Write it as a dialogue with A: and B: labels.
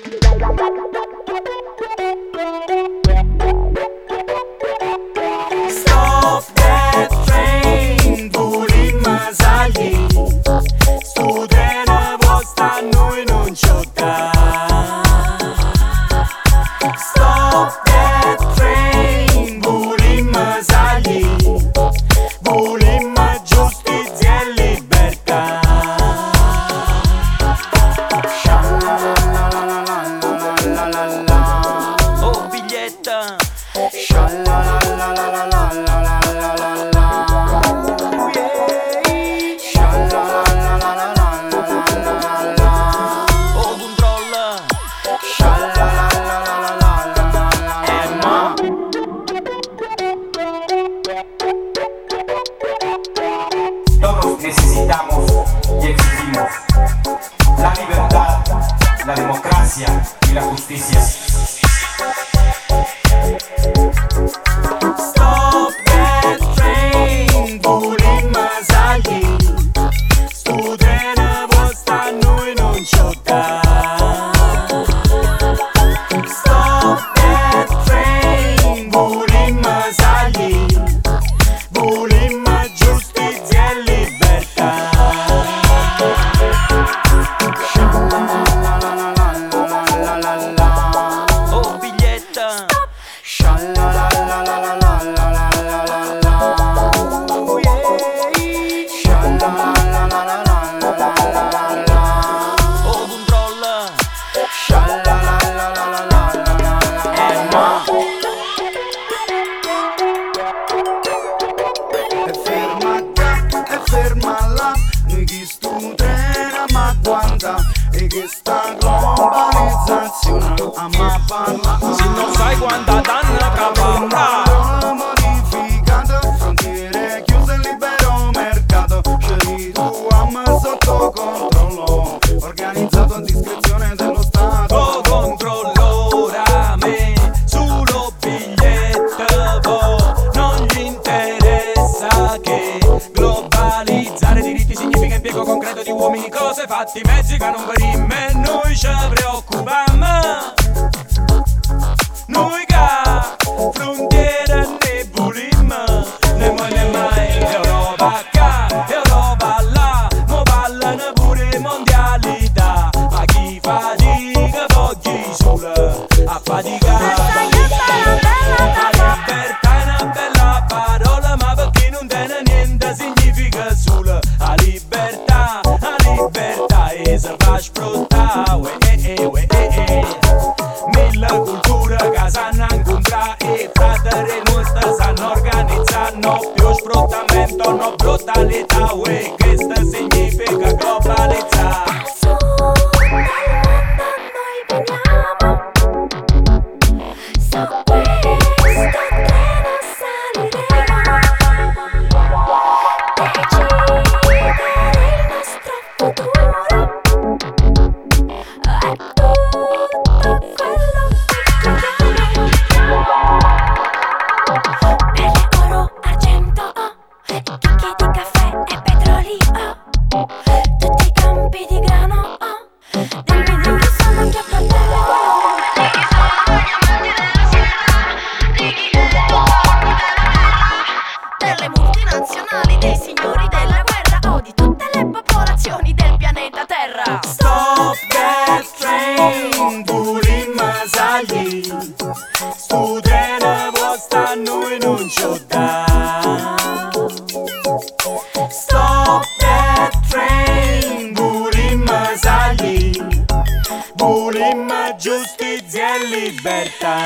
A: Thank you. onda. Todos necesitamos y exigimos la libertad, la democracia
B: massa e che sta globalizzazione a ma
A: se non sai quanta danna caparra
B: modificata frontiere chiuse libero mercato. Scegliamo sotto controllo. Organizzato a discrezione
A: fatti mezzi che non veniamo e noi ci preoccupiamo. Noi che frontiere ne volimmo, ne mai mai l'Europa qua, l'Europa là, mo ballano pure mondialità, ma chi fatica vogli solo a faticare. explotar, ué, ué, ué, ué. Ni la cultura que s'han encontrat i trataré no estàs en organitzar, no pius no
C: Bye.
A: Stu treno posta a noi non ci ho da. Stop that train Volim salì Volim giustizia e libertà.